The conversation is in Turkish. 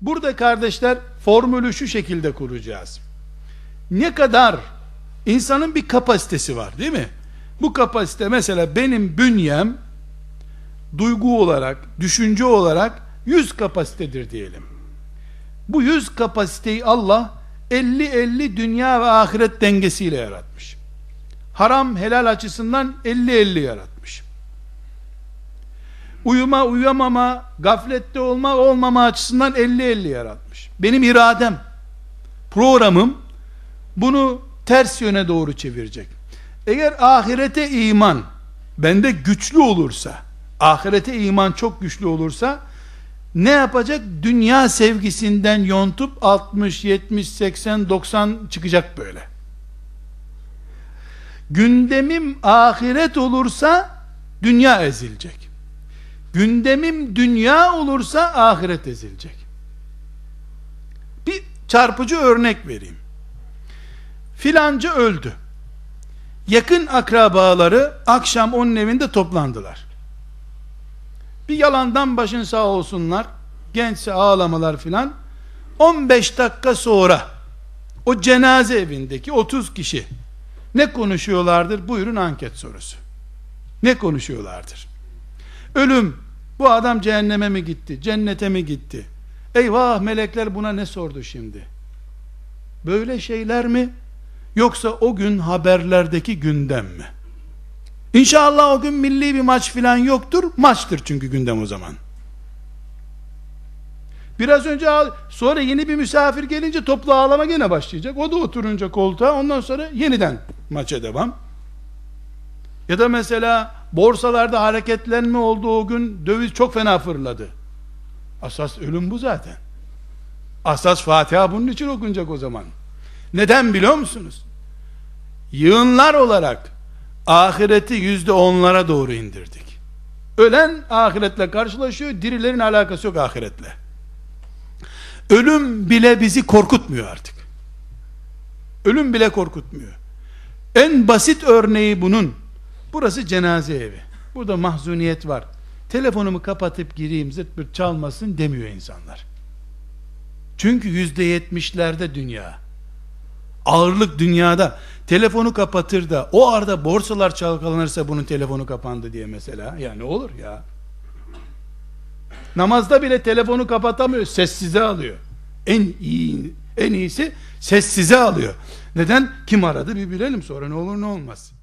Burada kardeşler formülü şu şekilde kuracağız. Ne kadar insanın bir kapasitesi var değil mi? Bu kapasite mesela benim bünyem duygu olarak, düşünce olarak 100 kapasitedir diyelim. Bu 100 kapasiteyi Allah 50-50 dünya ve ahiret dengesiyle yaratmış. Haram helal açısından 50-50 yaratmış. Uyuma uyamama, gaflette olma olmama açısından 50-50 yaratmış. Benim iradem, programım bunu ters yöne doğru çevirecek. Eğer ahirete iman bende güçlü olursa, ahirete iman çok güçlü olursa ne yapacak? Dünya sevgisinden yontup 60, 70, 80, 90 çıkacak böyle. Gündemim ahiret olursa dünya ezilecek. Gündemim dünya olursa ahiret ezilecek. Bir çarpıcı örnek vereyim. Filancı öldü. Yakın akrabaları akşam onun evinde toplandılar. Bir yalandan başın sağ olsunlar. Gençse ağlamalar filan. 15 dakika sonra o cenaze evindeki 30 kişi ne konuşuyorlardır? Buyurun anket sorusu. Ne konuşuyorlardır? Ölüm, bu adam cehenneme mi gitti, cennete mi gitti? Eyvah melekler buna ne sordu şimdi? Böyle şeyler mi? Yoksa o gün haberlerdeki gündem mi? İnşallah o gün milli bir maç filan yoktur. Maçtır çünkü gündem o zaman. Biraz önce sonra yeni bir misafir gelince toplu ağlama gene başlayacak. O da oturunca koltuğa ondan sonra yeniden maça devam. Ya da mesela borsalarda hareketlenme oldu o gün döviz çok fena fırladı. Asas ölüm bu zaten. Asas Fatiha bunun için okunacak o zaman. Neden biliyor musunuz? Yığınlar olarak ahireti yüzde onlara doğru indirdik. Ölen ahiretle karşılaşıyor, dirilerin alakası yok ahiretle. Ölüm bile bizi korkutmuyor artık. Ölüm bile korkutmuyor. En basit örneği bunun, burası cenaze evi. Burada mahzuniyet var. Telefonumu kapatıp gireyim zırt pırt çalmasın demiyor insanlar. Çünkü yüzde yetmişlerde dünya. Ağırlık dünyada. Telefonu kapatır da o arada borsalar çalkalanırsa bunun telefonu kapandı diye mesela. Ya ne olur ya. Namazda bile telefonu kapatamıyor. Sessize alıyor. En iyi en iyisi sessize alıyor. Neden? Kim aradı bir bilelim sonra ne olur ne olmaz.